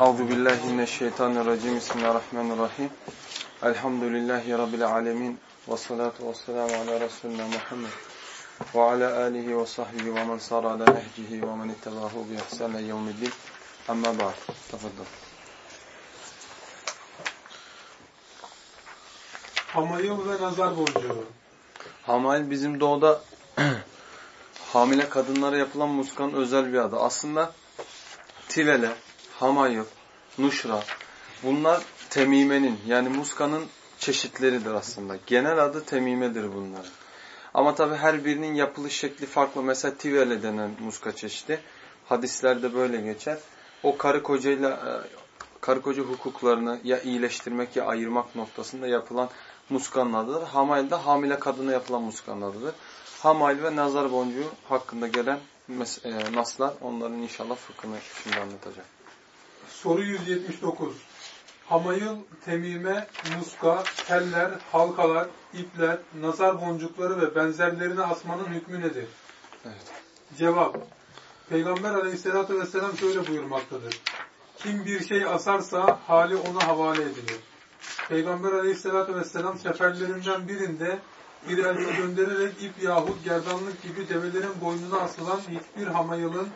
Euzu billahi mineşşeytanirracim. Bismillahirrahmanirrahim. Elhamdülillahi rabbil alamin ve salatu vesselamü ala resulina Muhammed ve ala alihi ve sahbihi ve men sara ala nehcihi ve men ittabahu bi ihsan ila yevmiddin. Amma ba'd. Tefaddal. Hamayıl ve nazar boncuğu. Hamail bizim doğuda hamile kadınlara yapılan muskanın özel bir adı. Aslında tivele, hamayıl, nuşra bunlar temimenin yani muskanın çeşitleridir aslında. Genel adı temimedir bunların. Ama tabi her birinin yapılış şekli farklı. Mesela tivele denen muska çeşidi. Hadislerde böyle geçer. O karı kocayla e, karı koca hukuklarını ya iyileştirmek ya ayırmak noktasında yapılan muskanın adıdır. Hamail de hamile kadına yapılan muskanın adıdır. Hamail ve nazar boncuğu hakkında gelen e, naslar onların inşallah fıkhını şimdi anlatacak. Soru 179. Hamayıl, temime, muska, teller, halkalar, ipler, nazar boncukları ve benzerlerini asmanın hükmü nedir? Evet. Cevap. Peygamber aleyhissalatü vesselam şöyle buyurmaktadır. Kim bir şey asarsa hali ona havale edilir. Peygamber aleyhissalatü vesselam seferlerinden birinde bir elçi göndererek ip yahut gerdanlık gibi develerin boynuna asılan hiçbir hamayılın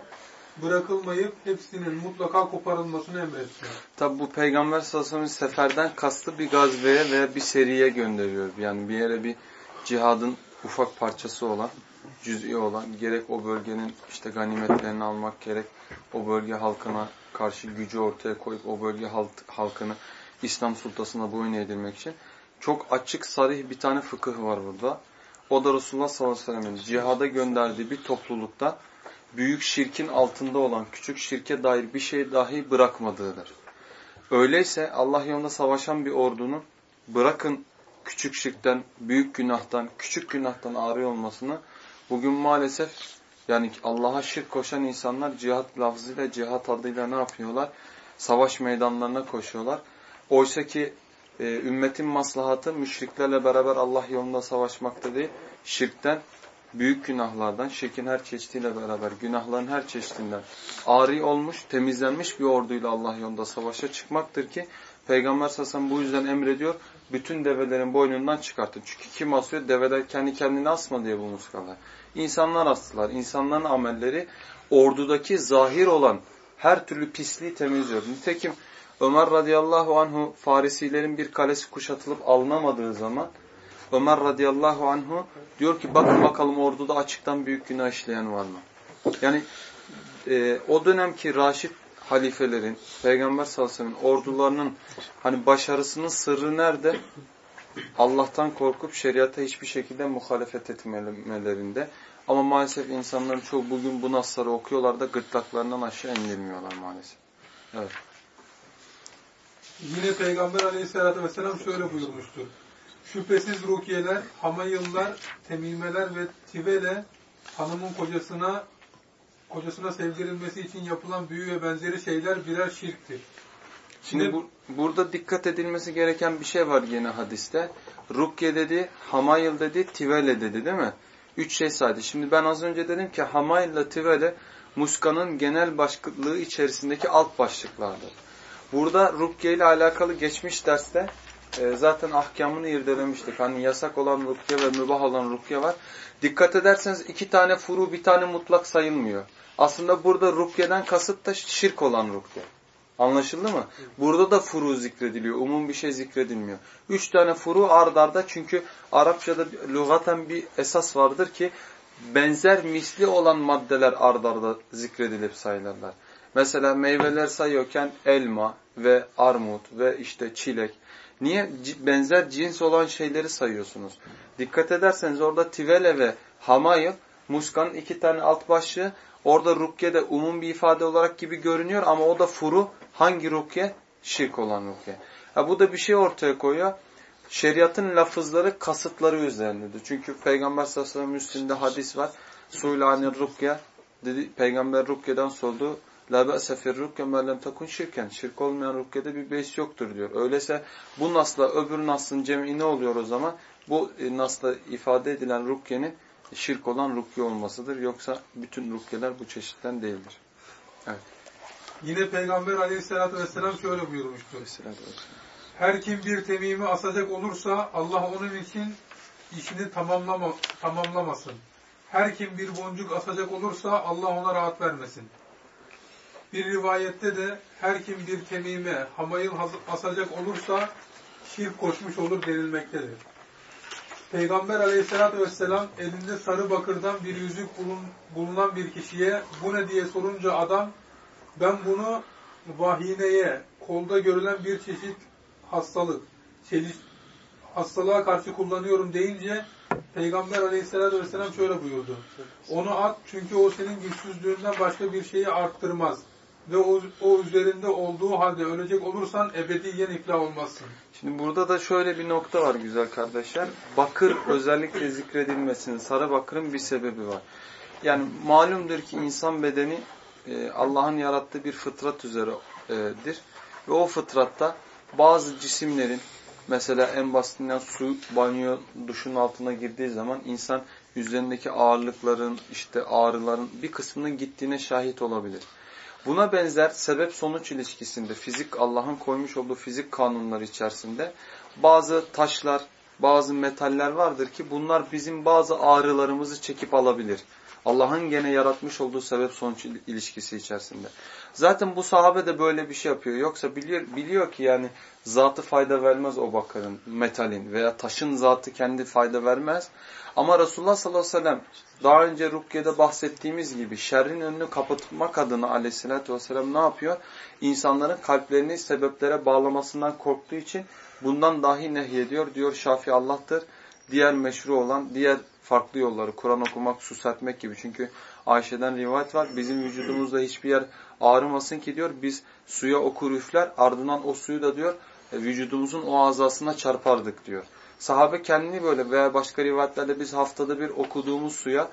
bırakılmayıp hepsinin mutlaka koparılmasını emretti. Tabi bu Peygamber sallallahu aleyhi ve seferden kastı bir gazveye veya bir seriye gönderiyor. Yani bir yere bir cihadın ufak parçası olan, cüz'i olan, gerek o bölgenin işte ganimetlerini almak, gerek o bölge halkına karşı gücü ortaya koyup o bölge halkını İslam sultasına boyun eğdirmek için çok açık, sarih bir tane fıkıh var burada. O da Resulullah sallallahu aleyhi ve sellem'in cihada gönderdiği bir toplulukta büyük şirkin altında olan küçük şirke dair bir şey dahi bırakmadığıdır. Öyleyse Allah yolunda savaşan bir ordunun bırakın küçük şirkten, büyük günahtan, küçük günahtan ağrı olmasını bugün maalesef yani Allah'a şirk koşan insanlar cihat lafzıyla, cihat adıyla ne yapıyorlar? Savaş meydanlarına koşuyorlar. Oysa ki e, ümmetin maslahatı müşriklerle beraber Allah yolunda savaşmakta değil, şirkten, büyük günahlardan, şirkin her çeşidiyle beraber, günahların her çeşidinden ari olmuş, temizlenmiş bir orduyla Allah yolunda savaşa çıkmaktır ki Peygamber sasan bu yüzden emrediyor, bütün develerin boynundan çıkartın. Çünkü kim asıyor? Develer kendi kendine asma diye bu muskalar. İnsanlar astılar. İnsanların amelleri ordudaki zahir olan her türlü pisliği temizliyor. Nitekim Ömer radıyallahu anhu Farisilerin bir kalesi kuşatılıp alınamadığı zaman Ömer radıyallahu anhu diyor ki bakın bakalım orduda açıktan büyük günah işleyen var mı? Yani e, o dönemki Raşid halifelerin, Peygamber sallallahu aleyhi ve sellem ordularının hani başarısının sırrı nerede? Allah'tan korkup şeriata hiçbir şekilde muhalefet etmelerinde. Ama maalesef insanların çoğu bugün bu nasları okuyorlar da gırtlaklarından aşağı indirmiyorlar maalesef. Evet. Yine Peygamber aleyhissalatü vesselam şöyle buyurmuştur. Şüphesiz rukiyeler, hamayıllar, temimeler ve tivele hanımın kocasına kocasına sevdirilmesi için yapılan büyü ve benzeri şeyler birer şirktir. Şimdi bu, burada dikkat edilmesi gereken bir şey var yine hadiste. Rukye dedi, hamayıl dedi, tivele dedi değil mi? Üç şey saydı. Şimdi ben az önce dedim ki hamayıl ile tivele muskanın genel başlığı içerisindeki alt başlıklardır. Burada rukye ile alakalı geçmiş derste e, zaten ahkamını irdelemiştik. Hani yasak olan rukye ve mübah olan rukye var. Dikkat ederseniz iki tane furu bir tane mutlak sayılmıyor. Aslında burada rukyeden kasıt da şirk olan rukye. Anlaşıldı mı? Burada da furu zikrediliyor. Umum bir şey zikredilmiyor. Üç tane furu ard arda çünkü Arapçada lügaten bir esas vardır ki benzer misli olan maddeler ard arda zikredilip sayılırlar. Mesela meyveler sayıyorken elma ve armut ve işte çilek. Niye? Benzer cins olan şeyleri sayıyorsunuz. Dikkat ederseniz orada tivele ve hamayı, muskanın iki tane alt başlığı orada rukyede umum bir ifade olarak gibi görünüyor ama o da furu hangi rukye? Şirk olan rukye. Ha, bu da bir şey ortaya koyuyor. Şeriatın lafızları kasıtları üzerindedir. Çünkü Peygamber sallallahu aleyhi ve sellem üstünde hadis var. Suylanir rukye dedi Peygamber rukyeden sordu. La be'se fir rukke mellem takun şirken. Şirk olmayan rukyede bir beis yoktur diyor. Öyleyse bu nasla öbür naslın cem'i ne oluyor o zaman? Bu e, nasla ifade edilen rukyenin şirk olan rukye olmasıdır. Yoksa bütün rukyeler bu çeşitten değildir. Evet. Yine Peygamber aleyhissalatü vesselam şöyle vesselam. Her kim bir temimi asacak olursa Allah onun için işini tamamlama, tamamlamasın. Her kim bir boncuk asacak olursa Allah ona rahat vermesin. Bir rivayette de her kim bir temime, hamayıl asacak olursa şirk koşmuş olur denilmektedir. Peygamber aleyhissalatü vesselam elinde sarı bakırdan bir yüzük bulun- bulunan bir kişiye bu ne diye sorunca adam ben bunu vahineye, kolda görülen bir çeşit hastalık, çeliş, hastalığa karşı kullanıyorum deyince Peygamber aleyhissalatü vesselam şöyle buyurdu. Onu at çünkü o senin güçsüzlüğünden başka bir şeyi arttırmaz. Ve o, o üzerinde olduğu halde ölecek olursan ebediyen iflah olmazsın. Şimdi burada da şöyle bir nokta var güzel kardeşler. Bakır özellikle zikredilmesinin, sarı bakırın bir sebebi var. Yani malumdur ki insan bedeni e, Allah'ın yarattığı bir fıtrat üzeredir. Ve o fıtratta bazı cisimlerin mesela en basitinden su, banyo, duşun altına girdiği zaman insan üzerindeki ağırlıkların, işte ağrıların bir kısmının gittiğine şahit olabilir. Buna benzer sebep sonuç ilişkisinde fizik Allah'ın koymuş olduğu fizik kanunları içerisinde bazı taşlar, bazı metaller vardır ki bunlar bizim bazı ağrılarımızı çekip alabilir. Allah'ın gene yaratmış olduğu sebep sonuç ilişkisi içerisinde. Zaten bu sahabe de böyle bir şey yapıyor. Yoksa biliyor, biliyor ki yani zatı fayda vermez o bakırın, metalin veya taşın zatı kendi fayda vermez. Ama Resulullah sallallahu aleyhi ve sellem daha önce Rukya'da bahsettiğimiz gibi şerrin önünü kapatmak adına aleyhissalatü vesselam ne yapıyor? İnsanların kalplerini sebeplere bağlamasından korktuğu için bundan dahi nehyediyor. Diyor Şafi Allah'tır. Diğer meşru olan, diğer farklı yolları Kur'an okumak, su serpmek gibi. Çünkü Ayşe'den rivayet var. Bizim vücudumuzda hiçbir yer ağrımasın ki diyor. Biz suya okur üfler ardından o suyu da diyor vücudumuzun o azasına çarpardık diyor. Sahabe kendini böyle veya başka rivayetlerde biz haftada bir okuduğumuz suya,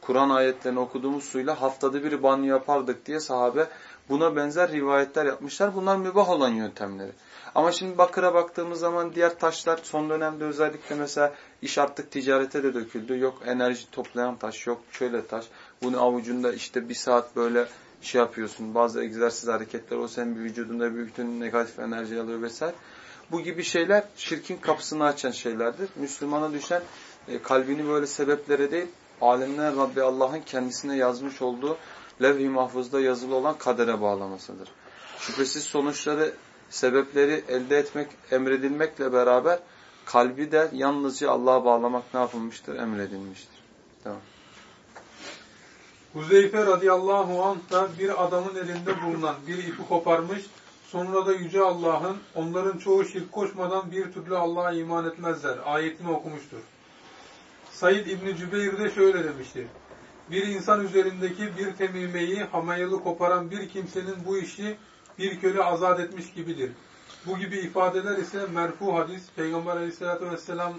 Kur'an ayetlerini okuduğumuz suyla haftada bir banyo yapardık diye sahabe buna benzer rivayetler yapmışlar. Bunlar mübah olan yöntemleri. Ama şimdi bakıra baktığımız zaman diğer taşlar son dönemde özellikle mesela iş artık ticarete de döküldü. Yok enerji toplayan taş, yok şöyle taş. Bunu avucunda işte bir saat böyle şey yapıyorsun. Bazı egzersiz hareketler o senin vücudunda bütün negatif enerji alıyor vesaire. Bu gibi şeyler şirkin kapısını açan şeylerdir. Müslümana düşen e, kalbini böyle sebeplere değil, alemler Rabbi Allah'ın kendisine yazmış olduğu levh-i mahfuzda yazılı olan kadere bağlamasıdır. Şüphesiz sonuçları, sebepleri elde etmek, emredilmekle beraber kalbi de yalnızca Allah'a bağlamak ne yapılmıştır? Emredilmiştir. Tamam. Huzeyfe radıyallahu anh da bir adamın elinde bulunan bir ipi koparmış, sonra da Yüce Allah'ın onların çoğu şirk koşmadan bir türlü Allah'a iman etmezler ayetini okumuştur. Said İbni Cübeyr de şöyle demiştir. Bir insan üzerindeki bir temimeyi hamayalı koparan bir kimsenin bu işi bir köle azat etmiş gibidir. Bu gibi ifadeler ise merfu hadis, Peygamber aleyhissalatü vesselam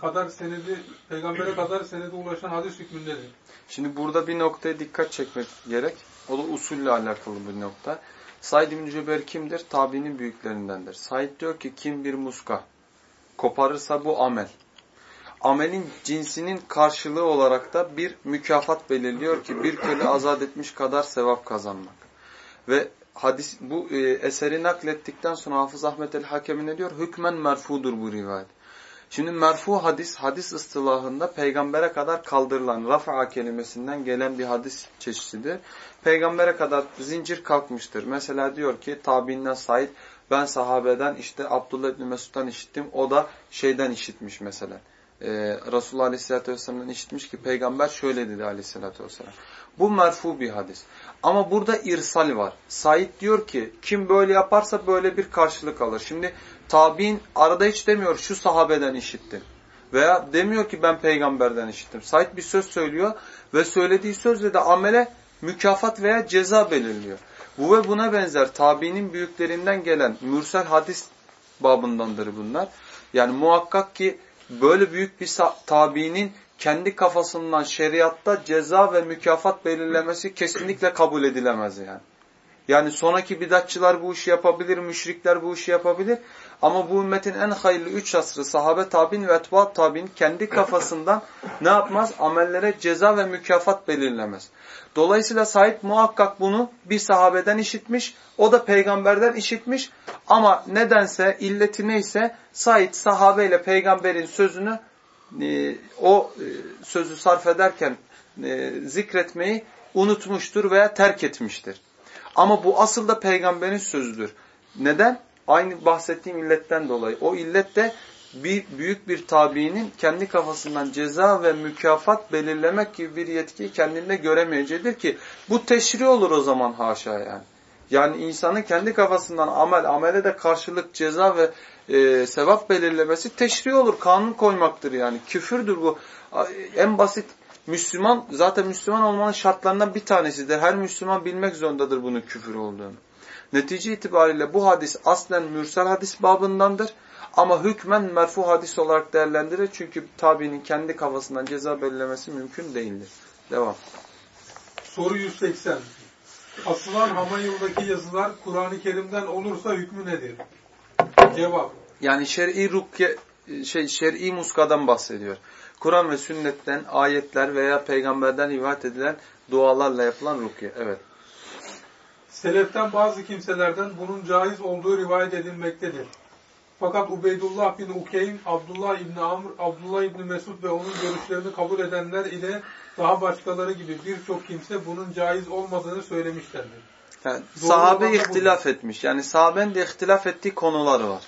kadar senedi, peygambere kadar senede ulaşan hadis hükmündedir. Şimdi burada bir noktaya dikkat çekmek gerek. O da usulle alakalı bir nokta. Said bin Cübeyr kimdir? Tabi'nin büyüklerindendir. Said diyor ki kim bir muska koparırsa bu amel. Amelin cinsinin karşılığı olarak da bir mükafat belirliyor ki bir köle azat etmiş kadar sevap kazanmak. Ve hadis bu e, eseri naklettikten sonra Hafız Ahmet el-Hakemi ne diyor? Hükmen merfudur bu rivayet. Şimdi merfu hadis, hadis ıstılahında peygambere kadar kaldırılan rafa kelimesinden gelen bir hadis çeşididir. Peygambere kadar zincir kalkmıştır. Mesela diyor ki tabiinden Said ben sahabeden işte Abdullah İbni Mesud'dan işittim. O da şeyden işitmiş mesela. Ee, Resulullah Aleyhisselatü Vesselam'dan işitmiş ki peygamber şöyle dedi Aleyhisselatü Vesselam. Bu merfu bir hadis. Ama burada irsal var. Said diyor ki kim böyle yaparsa böyle bir karşılık alır. Şimdi tabi'in arada hiç demiyor şu sahabeden işittim. Veya demiyor ki ben peygamberden işittim. Said bir söz söylüyor ve söylediği sözle de amele mükafat veya ceza belirliyor. Bu ve buna benzer tabiinin büyüklerinden gelen mürsel hadis babındandır bunlar. Yani muhakkak ki böyle büyük bir tabiinin kendi kafasından şeriatta ceza ve mükafat belirlemesi kesinlikle kabul edilemez yani. Yani sonraki bidatçılar bu işi yapabilir, müşrikler bu işi yapabilir. Ama bu ümmetin en hayırlı üç asrı sahabe tabin ve etbaat tabin kendi kafasından ne yapmaz? Amellere ceza ve mükafat belirlemez. Dolayısıyla sahip muhakkak bunu bir sahabeden işitmiş, o da peygamberden işitmiş. Ama nedense, illeti neyse Said sahabeyle peygamberin sözünü e, o e, sözü sarf ederken e, zikretmeyi unutmuştur veya terk etmiştir. Ama bu asıl da peygamberin sözüdür. Neden? Aynı bahsettiğim illetten dolayı. O illet de bir büyük bir tabiinin kendi kafasından ceza ve mükafat belirlemek gibi bir yetkiyi kendinde göremeyeceğidir ki bu teşri olur o zaman haşa yani. Yani insanın kendi kafasından amel, amele de karşılık ceza ve e, sevap belirlemesi teşri olur. Kanun koymaktır yani. Küfürdür bu. En basit Müslüman, zaten Müslüman olmanın şartlarından bir tanesidir. Her Müslüman bilmek zorundadır bunun küfür olduğunu. Netice itibariyle bu hadis aslen mürsel hadis babındandır. Ama hükmen merfu hadis olarak değerlendirilir. Çünkü tabinin kendi kafasından ceza belirlemesi mümkün değildir. Devam. Soru 180. Asılan Hamayıl'daki yazılar Kur'an-ı Kerim'den olursa hükmü nedir? Cevap. Yani şer'i rukye, şey, şer'i muskadan bahsediyor. Kur'an ve sünnetten ayetler veya peygamberden rivayet edilen dualarla yapılan rukiye. Evet. Seleften bazı kimselerden bunun caiz olduğu rivayet edilmektedir. Fakat Ubeydullah bin Ukeym, Abdullah İbni Amr, Abdullah İbni Mesud ve onun görüşlerini kabul edenler ile daha başkaları gibi birçok kimse bunun caiz olmadığını söylemişlerdir. Yani, sahabe ihtilaf etmiş. Yani sahaben de ihtilaf ettiği konuları var.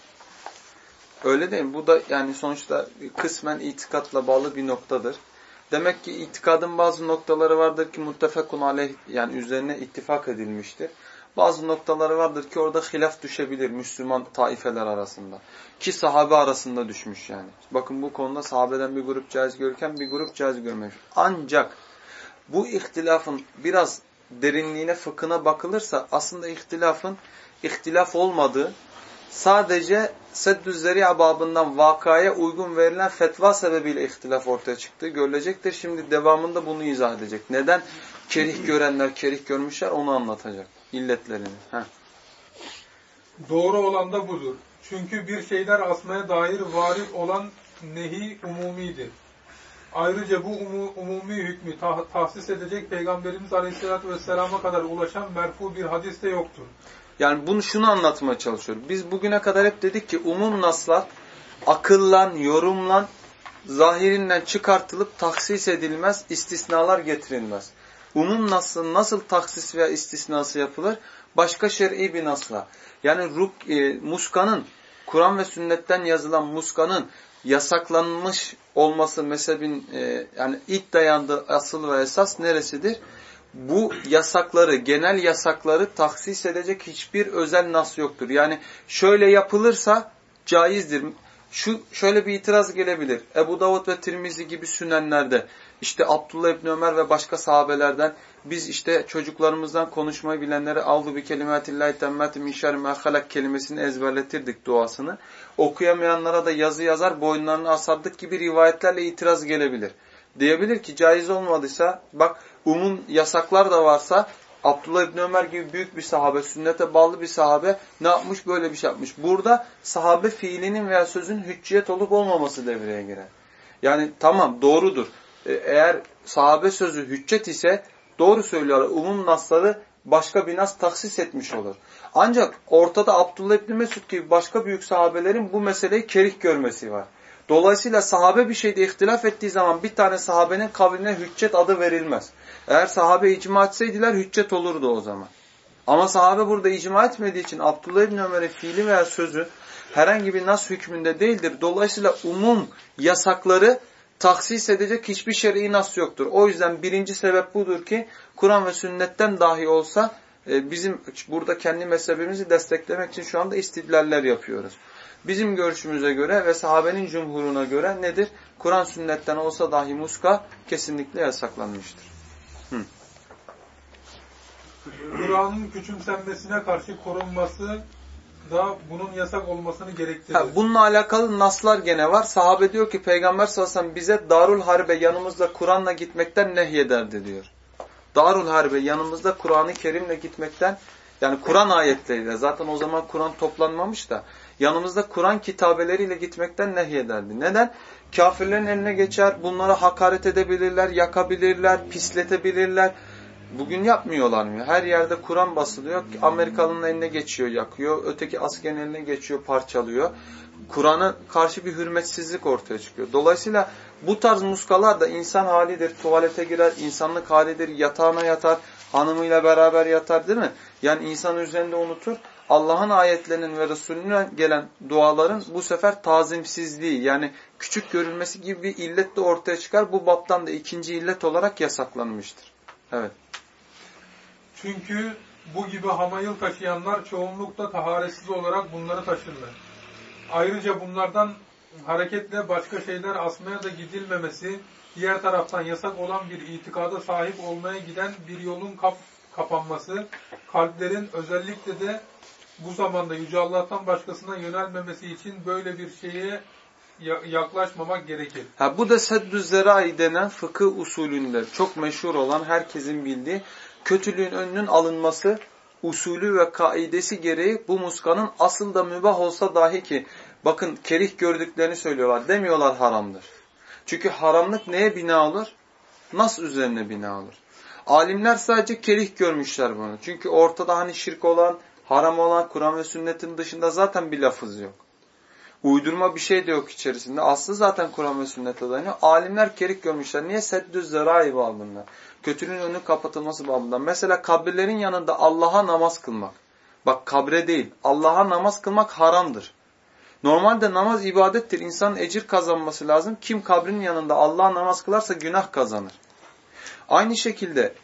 Öyle değil mi? Bu da yani sonuçta kısmen itikatla bağlı bir noktadır. Demek ki itikadın bazı noktaları vardır ki muttefakun aleyh yani üzerine ittifak edilmiştir. Bazı noktaları vardır ki orada hilaf düşebilir Müslüman taifeler arasında. Ki sahabe arasında düşmüş yani. Bakın bu konuda sahabeden bir grup caiz görürken bir grup caiz görmemiş. Ancak bu ihtilafın biraz derinliğine, fıkhına bakılırsa aslında ihtilafın ihtilaf olmadığı sadece seddü zeri'a babından vakaya uygun verilen fetva sebebiyle ihtilaf ortaya çıktığı görülecektir. Şimdi devamında bunu izah edecek. Neden kerih görenler kerih görmüşler onu anlatacak. illetlerini. Heh. Doğru olan da budur. Çünkü bir şeyler asmaya dair varit olan nehi umumidir. Ayrıca bu umu, umumi hükmü tah tahsis edecek Peygamberimiz Aleyhisselatü Vesselam'a kadar ulaşan merfu bir hadis de yoktur. Yani bunu şunu anlatmaya çalışıyorum. Biz bugüne kadar hep dedik ki umum naslar akıllan, yorumlan, zahirinden çıkartılıp taksis edilmez, istisnalar getirilmez. Umum nasıl nasıl taksis veya istisnası yapılır? Başka şer'i bir nasla. Yani ruk, e, muskanın, Kur'an ve sünnetten yazılan muskanın yasaklanmış olması mezhebin e, yani ilk dayandığı asıl ve esas neresidir? Bu yasakları, genel yasakları taksis edecek hiçbir özel nas yoktur. Yani şöyle yapılırsa caizdir. Şu şöyle bir itiraz gelebilir. Ebu Davud ve Tirmizi gibi sünenlerde işte Abdullah İbni Ömer ve başka sahabelerden biz işte çocuklarımızdan konuşmayı bilenlere aldı bir kelimatillahi temmeti min şerri halak kelimesini ezberletirdik duasını. Okuyamayanlara da yazı yazar boynlarını asardık gibi rivayetlerle itiraz gelebilir. Diyebilir ki caiz olmadıysa bak umum yasaklar da varsa Abdullah İbni Ömer gibi büyük bir sahabe, sünnete bağlı bir sahabe ne yapmış? Böyle bir şey yapmış. Burada sahabe fiilinin veya sözün hücciyet olup olmaması devreye girer. Yani tamam doğrudur. E, eğer sahabe sözü hüccet ise doğru söylüyorlar. Umum nasları başka bir nas taksis etmiş olur. Ancak ortada Abdullah İbni Mesud gibi başka büyük sahabelerin bu meseleyi kerih görmesi var. Dolayısıyla sahabe bir şeyde ihtilaf ettiği zaman bir tane sahabenin kavline hüccet adı verilmez. Eğer sahabe icma etseydiler hüccet olurdu o zaman. Ama sahabe burada icma etmediği için Abdullah İbni Ömer'in fiili veya sözü herhangi bir nas hükmünde değildir. Dolayısıyla umum yasakları taksis edecek hiçbir şer'i nas yoktur. O yüzden birinci sebep budur ki Kur'an ve sünnetten dahi olsa e, bizim burada kendi mezhebimizi desteklemek için şu anda istidlaller yapıyoruz. Bizim görüşümüze göre ve sahabenin cumhuruna göre nedir? Kur'an sünnetten olsa dahi muska kesinlikle yasaklanmıştır. Kur'an'ın küçümsenmesine karşı korunması da bunun yasak olmasını gerektirir. Ha, bununla alakalı naslar gene var. Sahabe diyor ki Peygamber sallallahu aleyhi ve sellem bize Darul Harbe yanımızda Kur'an'la gitmekten nehyederdi diyor. Darul Harbe yanımızda Kur'an-ı Kerim'le gitmekten Yani Kur'an ayetleriyle. Zaten o zaman Kur'an toplanmamış da. Yanımızda Kur'an kitabeleriyle gitmekten nehyederdi. Neden? Kafirlerin eline geçer, bunlara hakaret edebilirler, yakabilirler, pisletebilirler. Bugün yapmıyorlar mı? Her yerde Kur'an basılıyor. Amerikalının eline geçiyor, yakıyor. Öteki askerin eline geçiyor, parçalıyor. Kur'an'a karşı bir hürmetsizlik ortaya çıkıyor. Dolayısıyla bu tarz muskalar da insan halidir. Tuvalete girer, insanlık halidir. Yatağına yatar, hanımıyla beraber yatar değil mi? Yani insan üzerinde unutur. Allah'ın ayetlerinin ve Resulüne gelen duaların bu sefer tazimsizliği yani küçük görülmesi gibi bir illet de ortaya çıkar. Bu baptan da ikinci illet olarak yasaklanmıştır. Evet. Çünkü bu gibi hamayıl taşıyanlar çoğunlukla taharetsiz olarak bunları taşırlar. Ayrıca bunlardan hareketle başka şeyler asmaya da gidilmemesi, diğer taraftan yasak olan bir itikada sahip olmaya giden bir yolun kap kapanması, kalplerin özellikle de bu zamanda Yüce Allah'tan başkasına yönelmemesi için böyle bir şeye yaklaşmamak gerekir. Ha, bu da seddü zerai denen fıkıh usulünde çok meşhur olan herkesin bildiği kötülüğün önünün alınması usulü ve kaidesi gereği bu muskanın aslında mübah olsa dahi ki bakın kerih gördüklerini söylüyorlar. Demiyorlar haramdır. Çünkü haramlık neye bina olur? Nas üzerine bina olur. Alimler sadece kerih görmüşler bunu. Çünkü ortada hani şirk olan, haram olan Kur'an ve sünnetin dışında zaten bir lafız yok. Uydurma bir şey de yok içerisinde. Aslı zaten Kur'an ve sünnete dayanıyor. Alimler kerik görmüşler. Niye? Seddü zerai babından. Kötülüğün önünün kapatılması babından. Mesela kabirlerin yanında Allah'a namaz kılmak. Bak kabre değil. Allah'a namaz kılmak haramdır. Normalde namaz ibadettir. İnsanın ecir kazanması lazım. Kim kabrin yanında Allah'a namaz kılarsa günah kazanır. Aynı şekilde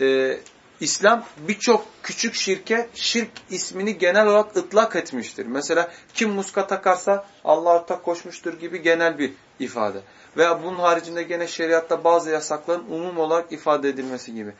e, İslam birçok küçük şirke şirk ismini genel olarak ıtlak etmiştir. Mesela kim muska takarsa Allah'a ortak koşmuştur gibi genel bir ifade. Veya bunun haricinde gene şeriatta bazı yasakların umum olarak ifade edilmesi gibi.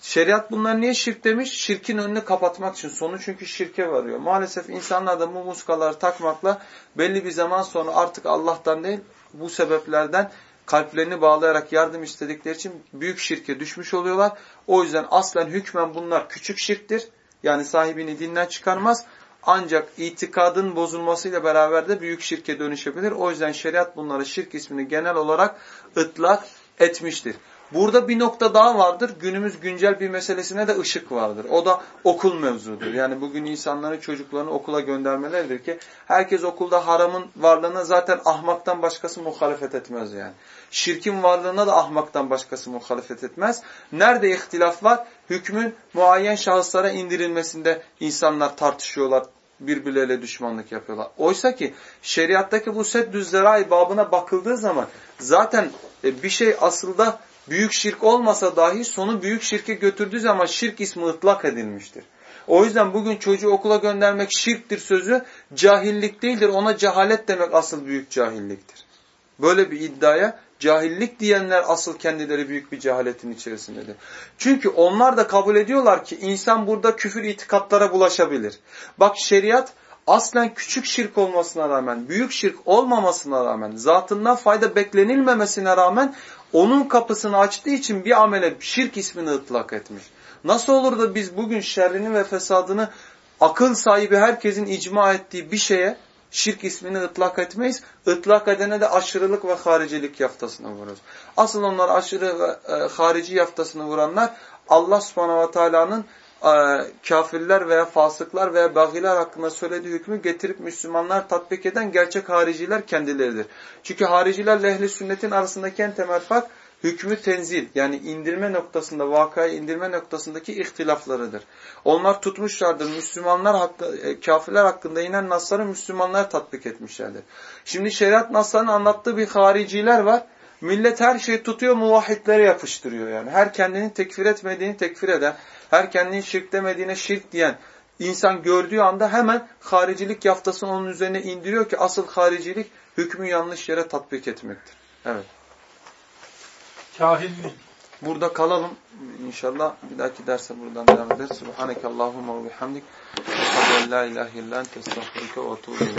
Şeriat bunlar niye şirk demiş? Şirkin önünü kapatmak için. Sonu çünkü şirke varıyor. Maalesef insanlar da bu muskaları takmakla belli bir zaman sonra artık Allah'tan değil bu sebeplerden kalplerini bağlayarak yardım istedikleri için büyük şirke düşmüş oluyorlar. O yüzden aslen hükmen bunlar küçük şirktir. Yani sahibini dinden çıkarmaz. Ancak itikadın bozulmasıyla beraber de büyük şirke dönüşebilir. O yüzden şeriat bunlara şirk ismini genel olarak ıtlak etmiştir. Burada bir nokta daha vardır. Günümüz güncel bir meselesine de ışık vardır. O da okul mevzudur. Yani bugün insanların çocuklarını okula göndermeleridir ki herkes okulda haramın varlığına zaten ahmaktan başkası muhalefet etmez yani. Şirkin varlığına da ahmaktan başkası muhalefet etmez. Nerede ihtilaf var? Hükmün muayyen şahıslara indirilmesinde insanlar tartışıyorlar, birbirleriyle düşmanlık yapıyorlar. Oysa ki şeriattaki bu set düzleray babına bakıldığı zaman zaten e, bir şey aslında büyük şirk olmasa dahi sonu büyük şirke götürdüğü zaman şirk ismi ıtlak edilmiştir. O yüzden bugün çocuğu okula göndermek şirktir sözü cahillik değildir. Ona cehalet demek asıl büyük cahilliktir. Böyle bir iddiaya cahillik diyenler asıl kendileri büyük bir cehaletin içerisindedir. Çünkü onlar da kabul ediyorlar ki insan burada küfür itikatlara bulaşabilir. Bak şeriat aslen küçük şirk olmasına rağmen, büyük şirk olmamasına rağmen, zatından fayda beklenilmemesine rağmen onun kapısını açtığı için bir amele şirk ismini ıtlak etmiş. Nasıl olur da biz bugün şerrini ve fesadını akıl sahibi herkesin icma ettiği bir şeye şirk ismini ıtlak etmeyiz. Itlak edene de aşırılık ve haricilik yaftasını vururuz. Asıl onlar aşırı ve e, harici yaftasını vuranlar Allah subhanahu ve teala'nın kafirler veya fasıklar veya bagiler hakkında söylediği hükmü getirip Müslümanlar tatbik eden gerçek hariciler kendileridir. Çünkü haricilerle ehli sünnetin arasındaki en temel fark hükmü tenzil yani indirme noktasında, vakayı indirme noktasındaki ihtilaflarıdır. Onlar tutmuşlardır. Müslümanlar hakkı, e, kafirler hakkında inen nasları Müslümanlar tatbik etmişlerdir. Şimdi şeriat naslarını anlattığı bir hariciler var. Millet her şeyi tutuyor, muvahhitlere yapıştırıyor yani. Her kendini tekfir etmediğini tekfir eden, her kendini şirk demediğine şirk diyen insan gördüğü anda hemen haricilik yaftasını onun üzerine indiriyor ki asıl haricilik hükmü yanlış yere tatbik etmektir. Evet. Kahillik. Burada kalalım. İnşallah bir dahaki derse buradan devam ederiz. Subhaneke Allahumma ve bihamdik. La ilahe illa ente estağfurüke ve etûbü